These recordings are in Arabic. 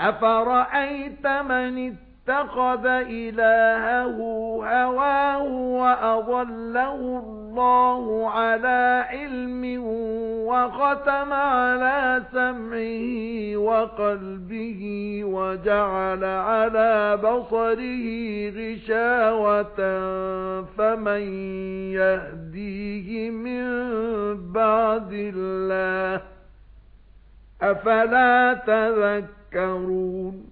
أَفَرَأَيْتَ مَنِ اتَّخَذَ إِلَٰهَهُ هَوَاهُ وَأَضَلَّهُ اللَّهُ عَلَى عِلْمٍ وَخَتَمَ عَلَى سَمْعِهِ وَقَلْبِهِ وَجَعَلَ عَلَى بَصَرِهِ غِشَاوَةً فَمَن يَهْدِيهِ مِن بَعْدِ اللَّهِ أَفَلَا تَذَكَّرُونَ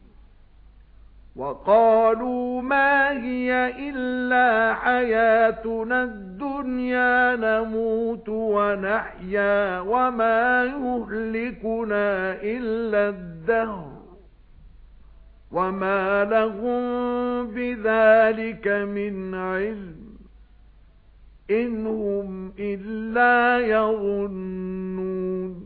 وَقَالُوا مَا هِيَ إِلَّا حَيَاتُنَا الدُّنْيَا نَمُوتُ وَنَحْيَا وَمَا يُهْلِكُنَا إِلَّا الدَّهْرُ وَمَا لَهُم بِذَلِكَ مِنْ عِلْمٍ إِنْ هُمْ إِلَّا يَظُنُّونَ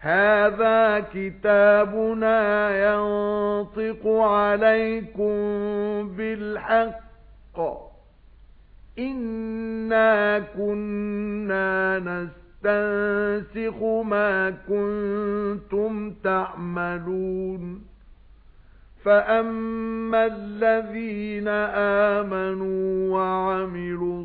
هَذَا كِتَابُنَا يَنطِقُ عَلَيْكُمْ بِالْحَقِّ إِنَّا كُنَّا نَسْتَنسِخُ مَا كُنتُمْ تَعْمَلُونَ فَأَمَّا الَّذِينَ آمَنُوا وَعَمِلُوا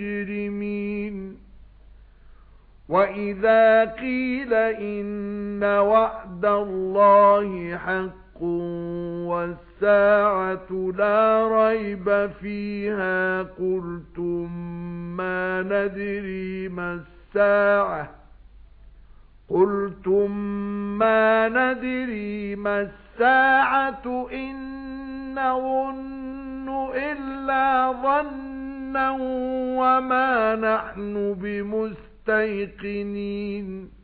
مُجْرِمِينَ وَإِذَا قِيلَ إِنَّ وَعْدَ اللَّهِ حَقٌّ وَالسَّاعَةُ لَا رَيْبَ فِيهَا قُلْتُم مَّا نَدْرِي مَا السَّاعَةُ. قُلْتُم مَّا نَدْرِي مَا السَّاعَةُ إِن نَّظُنُّ إِلَّا ظَنًّا وَمَا نَحْنُ بِمُسْتَيْقِنِينَ